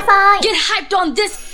ださい Get hyped on this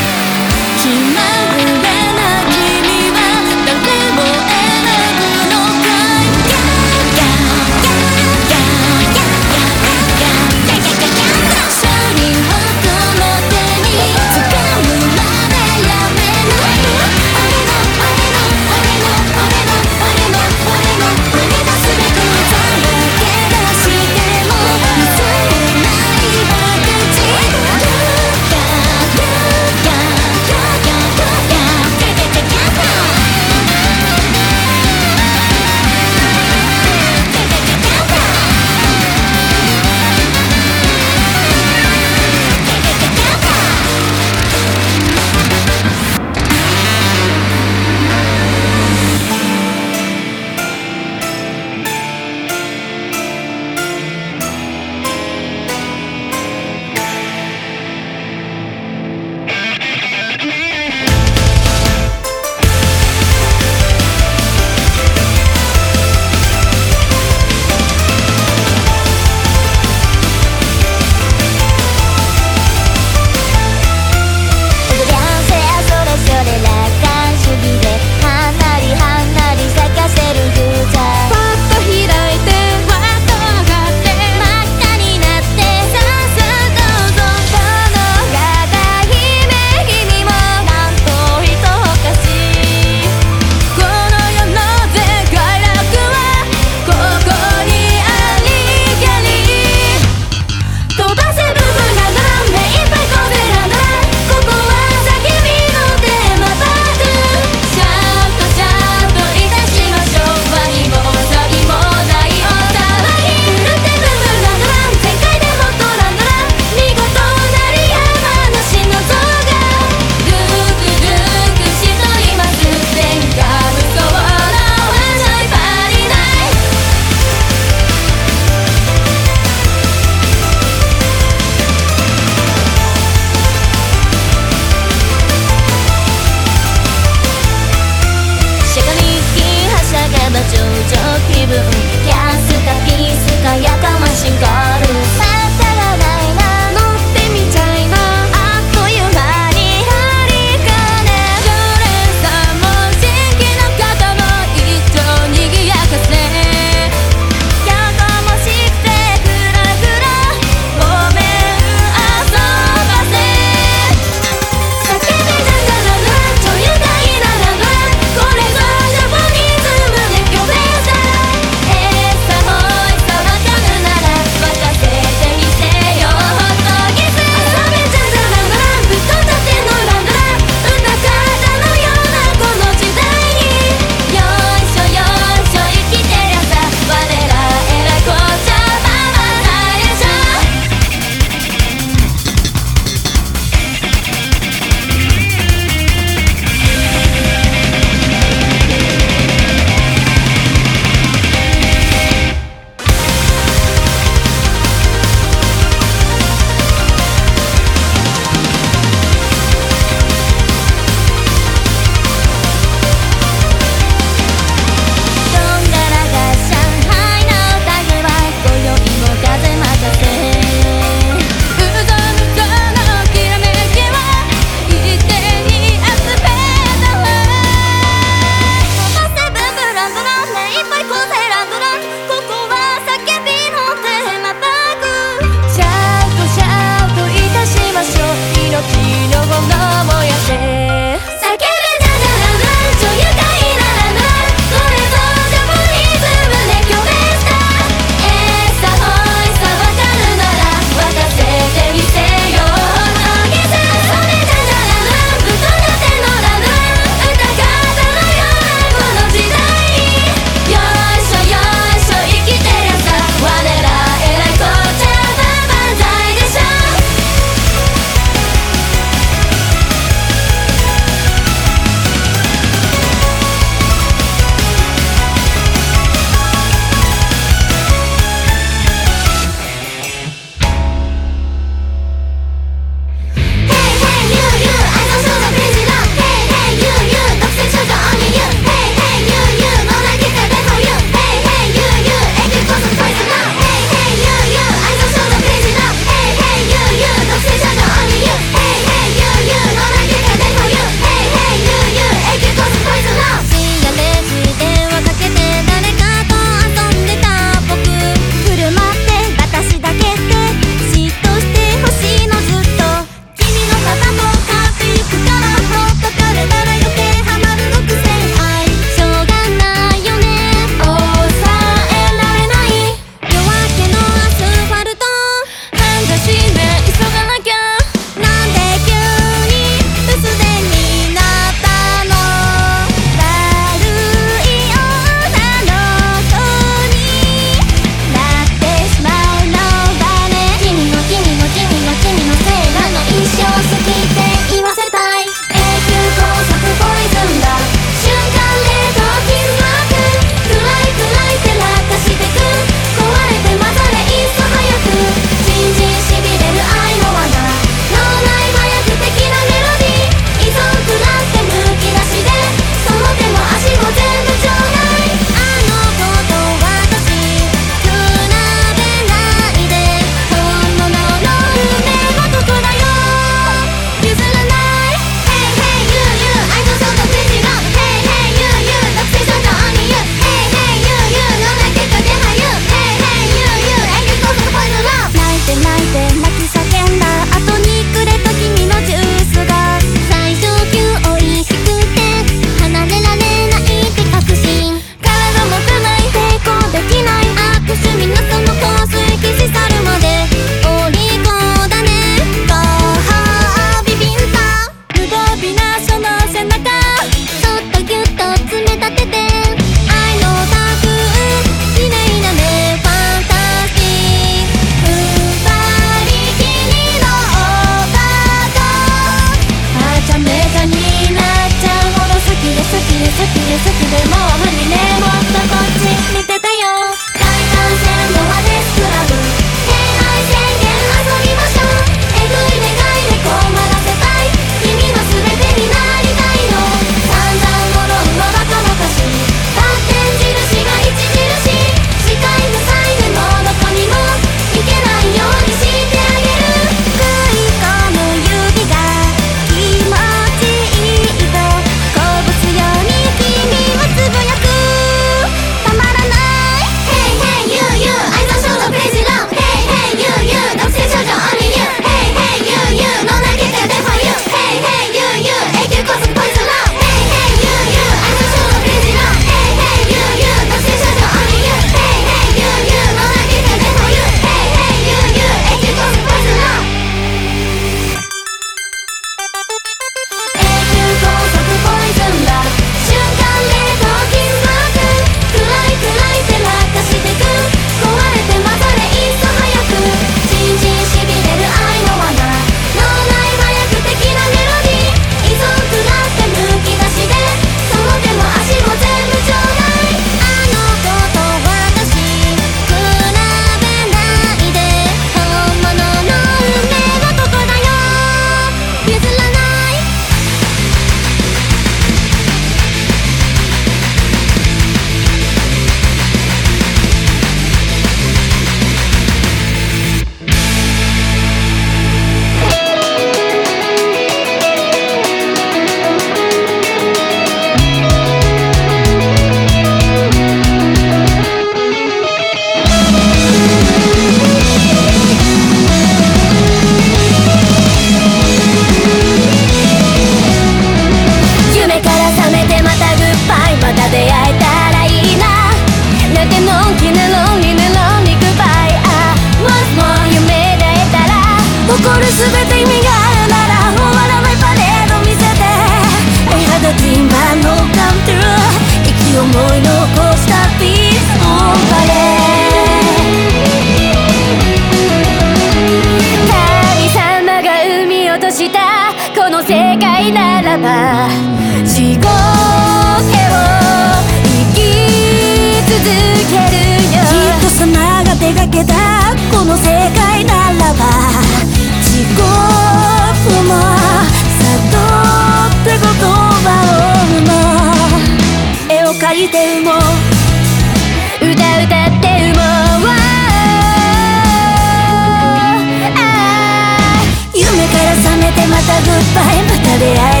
出会え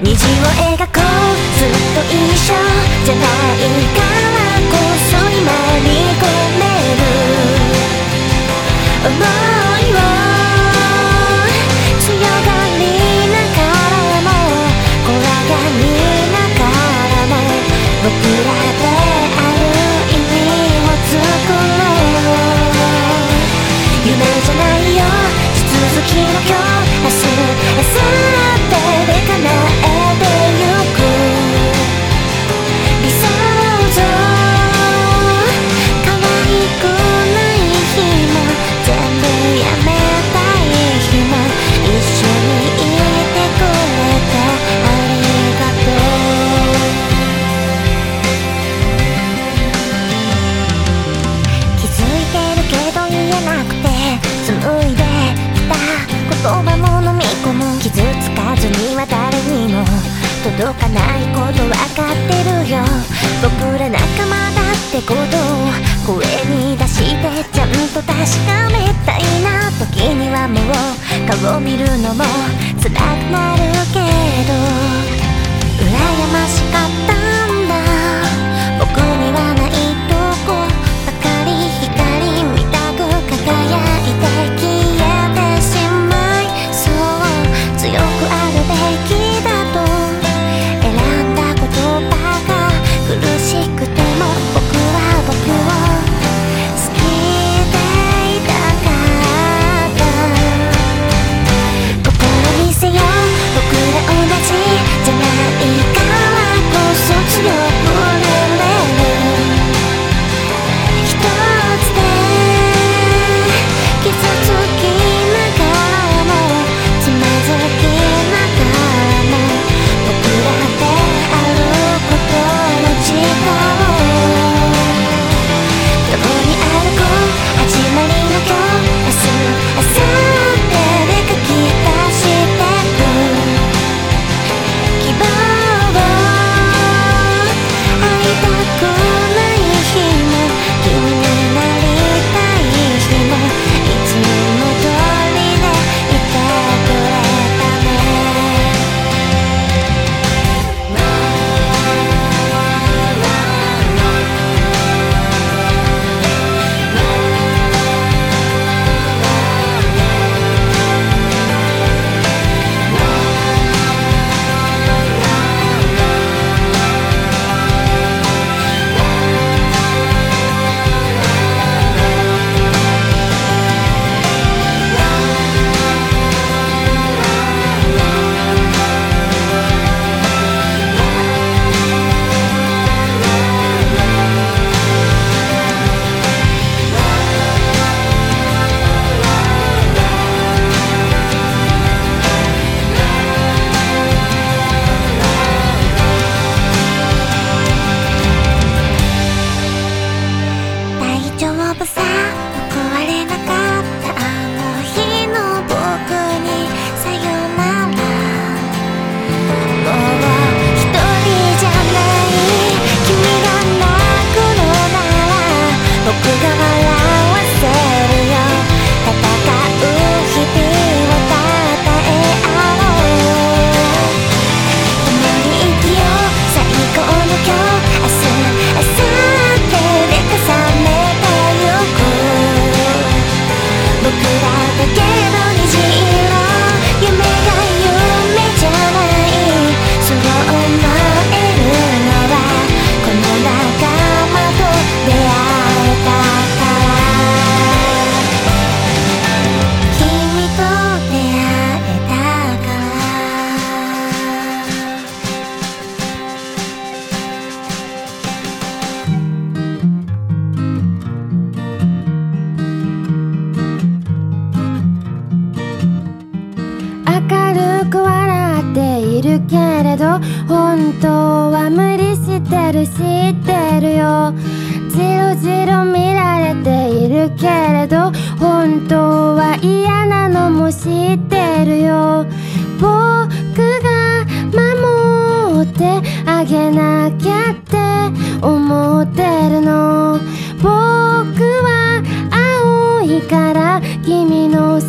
虹を描こう。ずっと一緒じゃないか。を見るのも辛くなるけど羨ましかった。けれど本当は無理してる知ってるよ。じろじろ見られているけれど本当は嫌なのも知ってるよ。僕が守ってあげなきゃって思ってるの。僕は青いから君の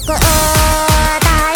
こを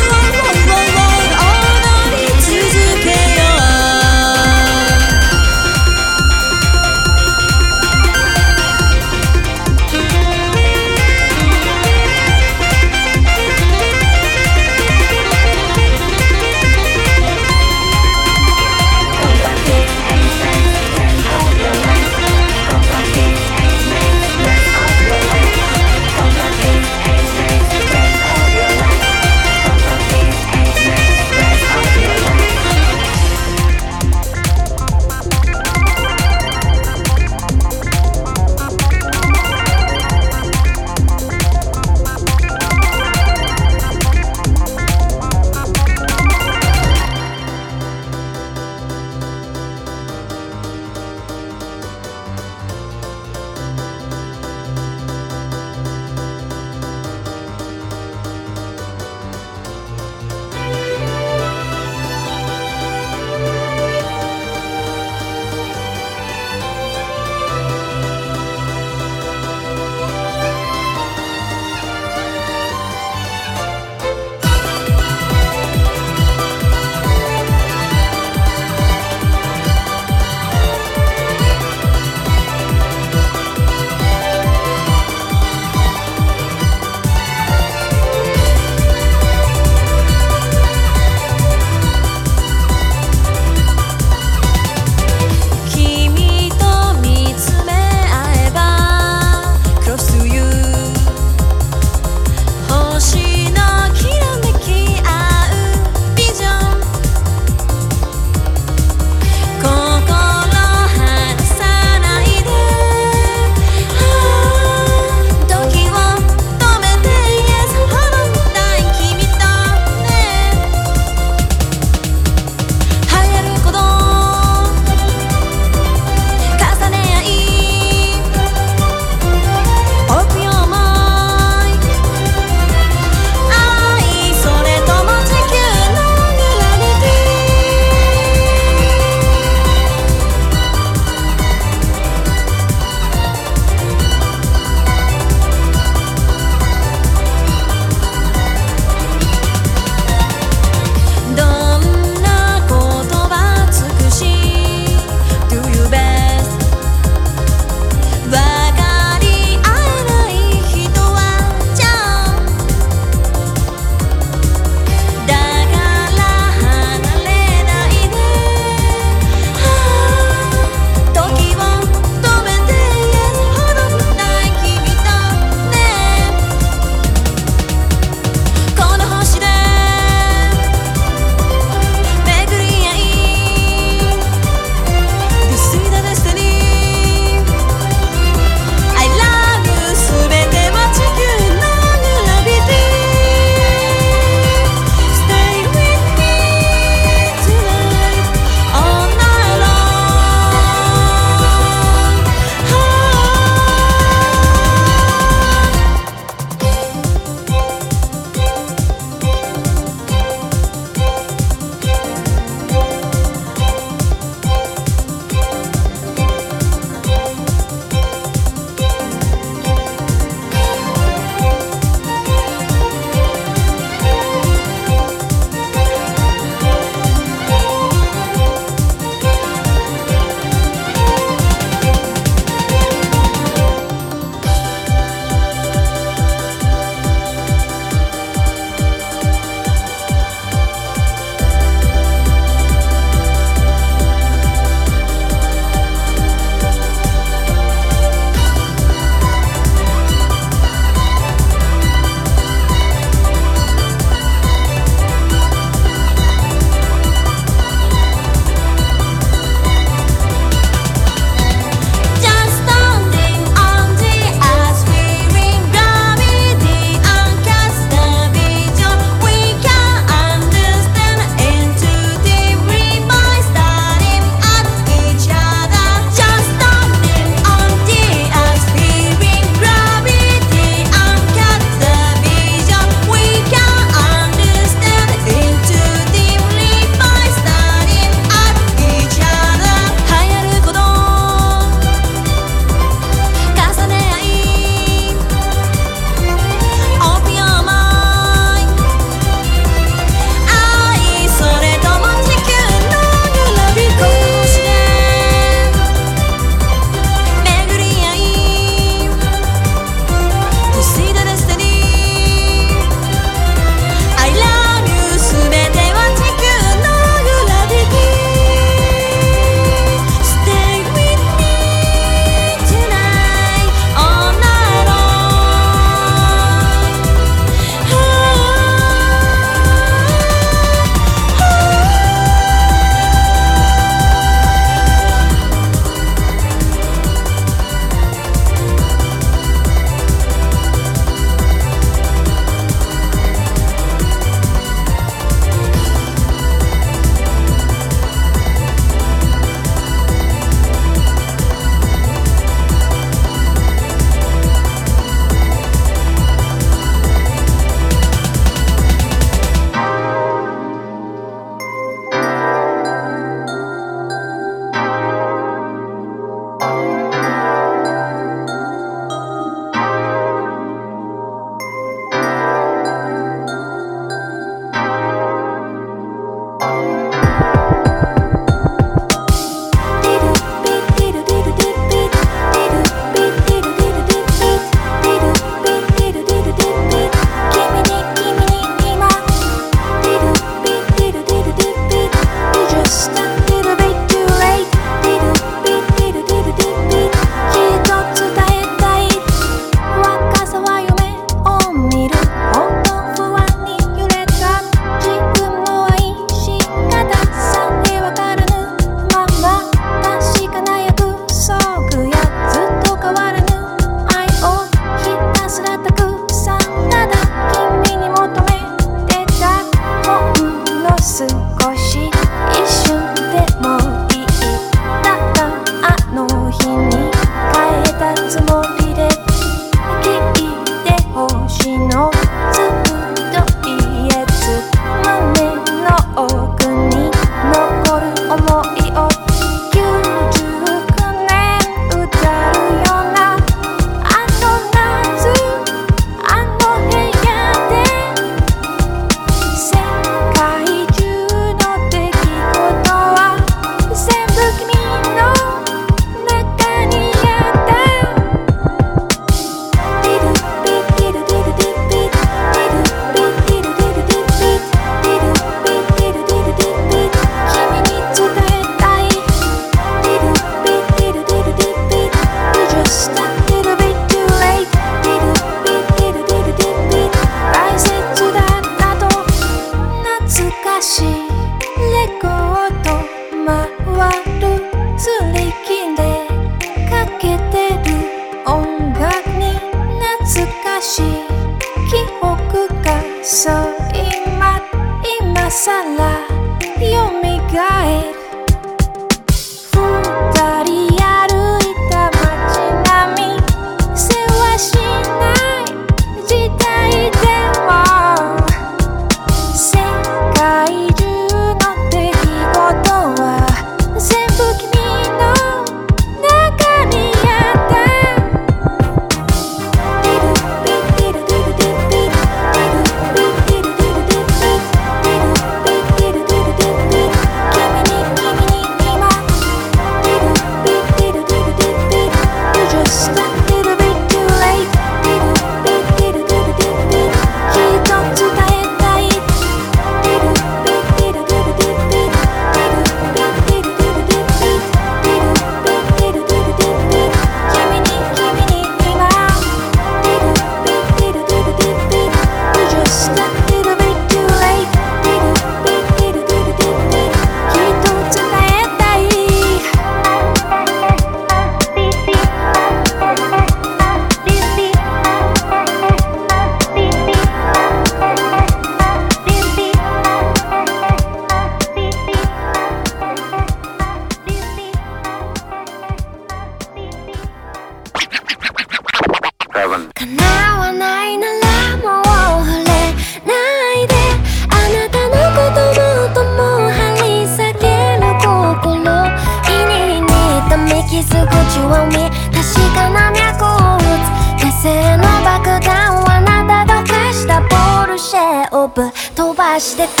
して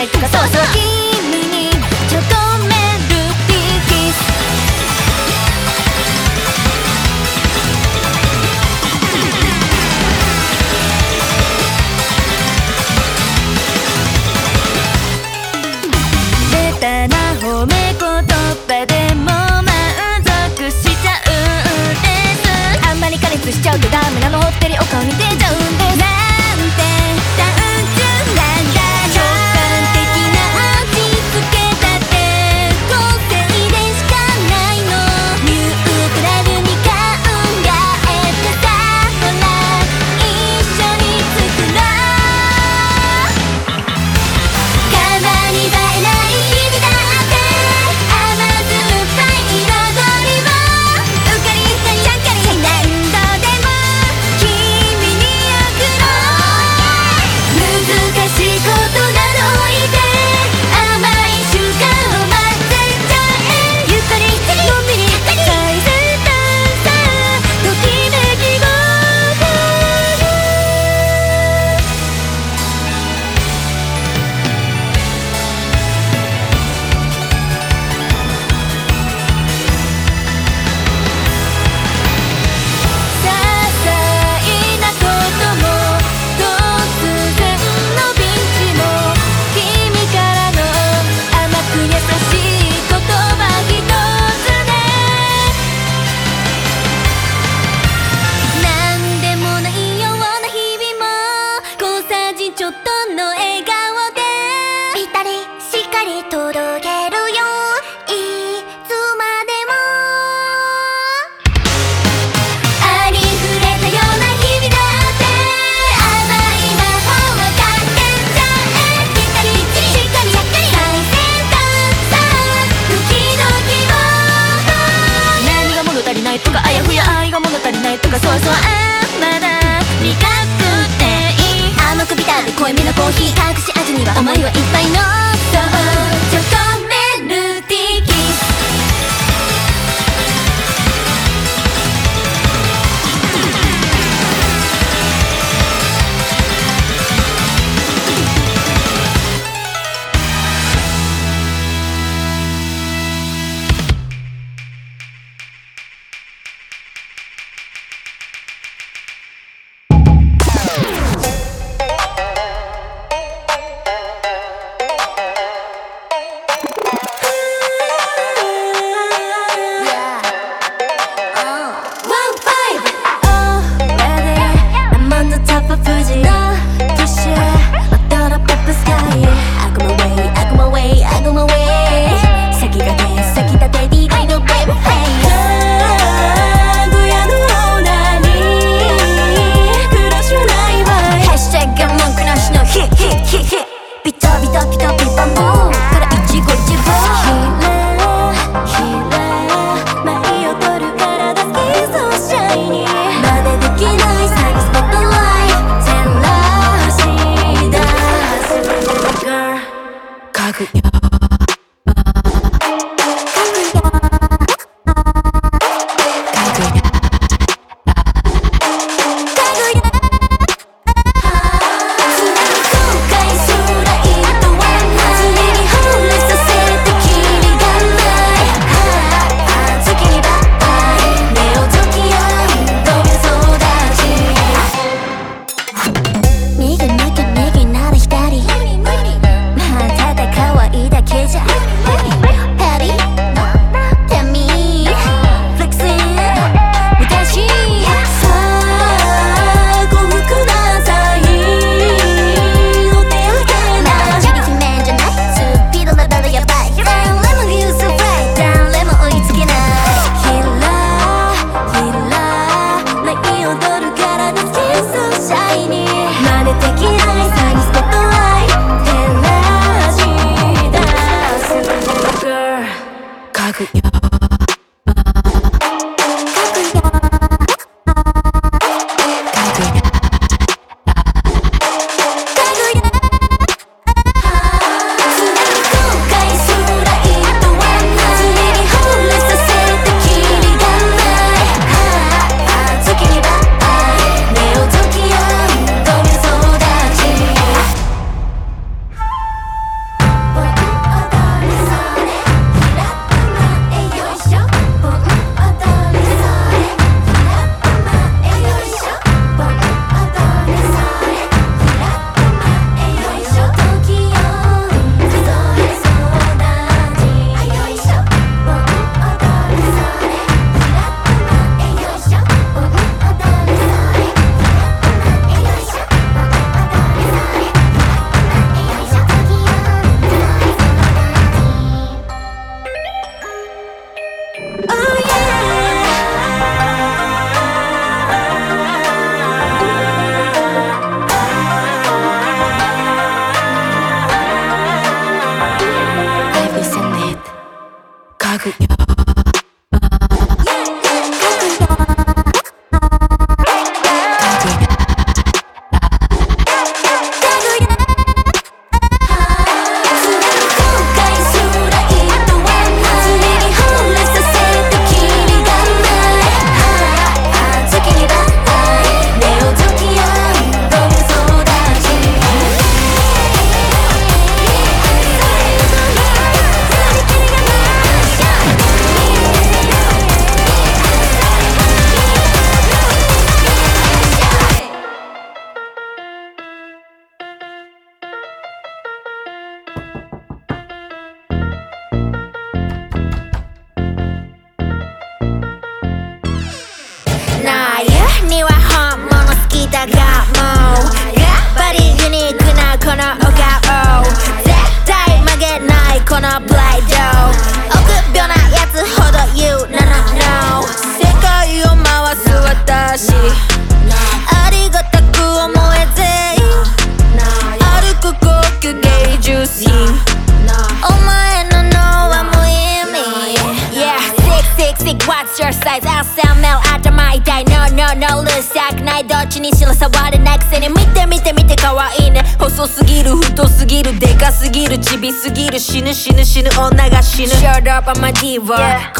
ないとかそうそう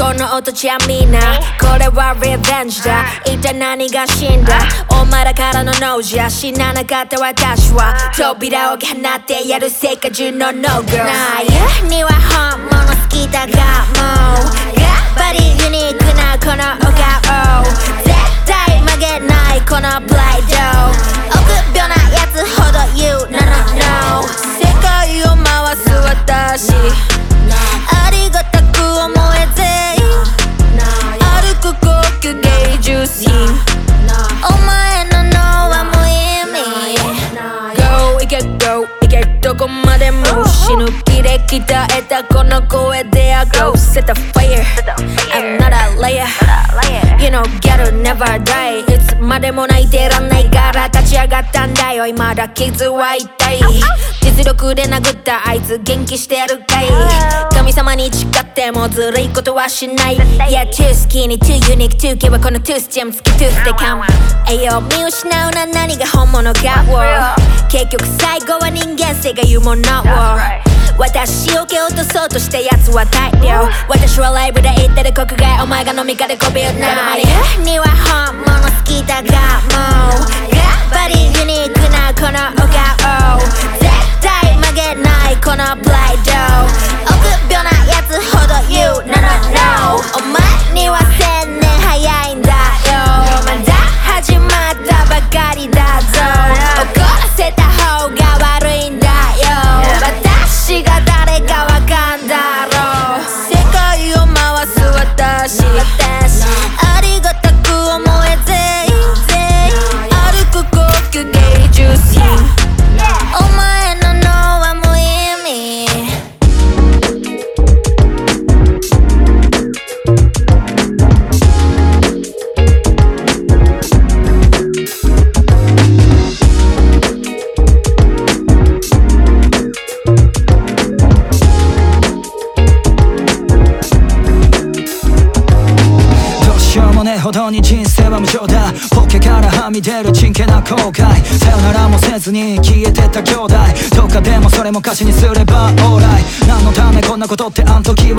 この音じゃみんな。これは revenge だ。一体何が死んだ？お前らからの No じゃ死ななかった私は。扉を放ってやる世界中の No girl ないには本物好きだがもう。やっぱりユニークなこのお顔。絶対曲げないこのプライ never die いつまでも泣いてらんないから立ち上がったんだよ。今だ傷は痛い 実力で殴ったあいつ元気してやるかい。神様に誓ってもずるいことはしない。Yeah too skinny too unique too 今日はこのトゥースジェム付きトゥースでカム栄養見失うな何が本物か 結局最後は人間性が言うもの私を。蹴落とそうとしたやつは大量私はライブで言ってる国外お前が飲み会でこびるな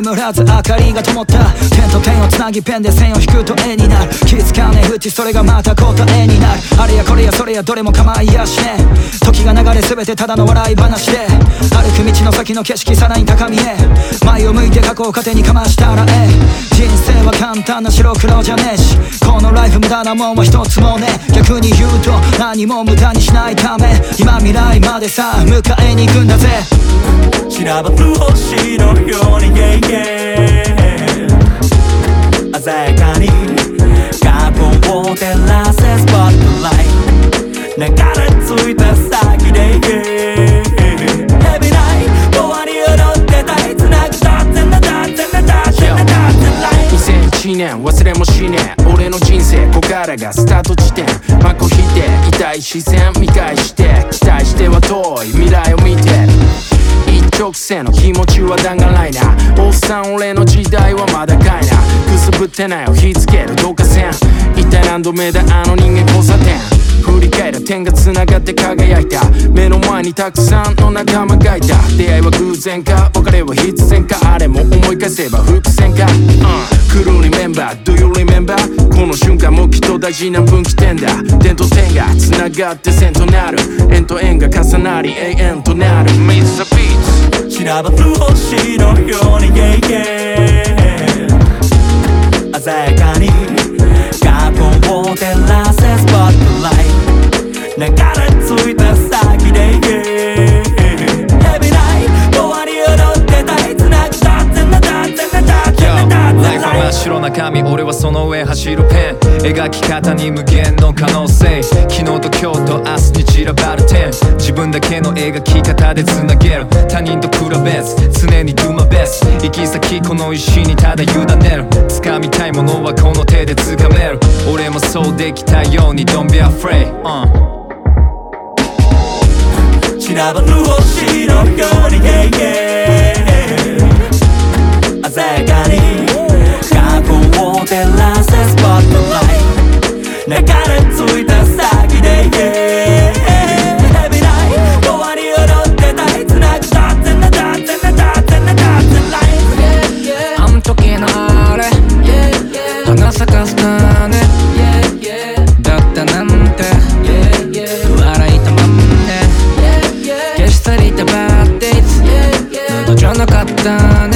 けてると思いむらず明かりが灯った点と点をつなぎペンで線を引くと絵になる。気づかねえうちそれがまた答えになる。あれやこれやそれやどれも構いやしねえ時が流れ全てただの笑い話で歩く道の先の景色さらに高みへ。前を向いて過去を糧にかましたらえ。え人生は簡単な白黒じゃねえしこのライフ無駄なもんは一つもね。逆に言うと何も無駄にしないため。今未来までさ迎えに行くんだぜ。散らばる星のように yeah, 鮮やかに過去を照らせスポットライト流れ着いた先で yeah Every night 終わり踊ってたい繋ぐだってなだってなだってなだって life 2001年忘れもしねえ俺の人生ここからがスタート地点真っ向否定痛い視線見返して期待しては遠い未来を見て直線の気持ちは弾丸ライナーおっさん俺の時代はまだかいな。くすぶってないを火つける。導火線一体何度目だあの人間交差点。振り返る点が繋がって輝いた。目の前にたくさんの仲間がいた。出会いは偶然か別れは必然か。あれも思い返せば伏線か、うん、クルーリメンバー。Do you remember? この瞬間もきっと大事な分岐点だ。点と点が繋がって線となる。円と円が重なり永遠となる。Mr. Beats 散らばる星のように yeah, yeah 鮮やかにを照らせスポットライト。流れ着いた先で真っ白な紙俺はその上走るペン。描き方に無限の可能性。昨日と今日と明日に散らばる点。自分だけの描き方でつなげる。他人と比べず。常に do my best 行き先この石にただ委ねる。掴みたいものはこの手で掴める。俺もそうできたように。Don't be afraid、uh 散らばる星のように yeah, yeah 鮮やかに。去を照らせスポットライト流れ着いた先で yeah Every night 終わり踊ってたい繋ぐだってなだってなだってなだって life あん時のあれ。花咲かすかね。だったなんて。笑いたまんね。消し去りたバッデイツ喉じゃなかったね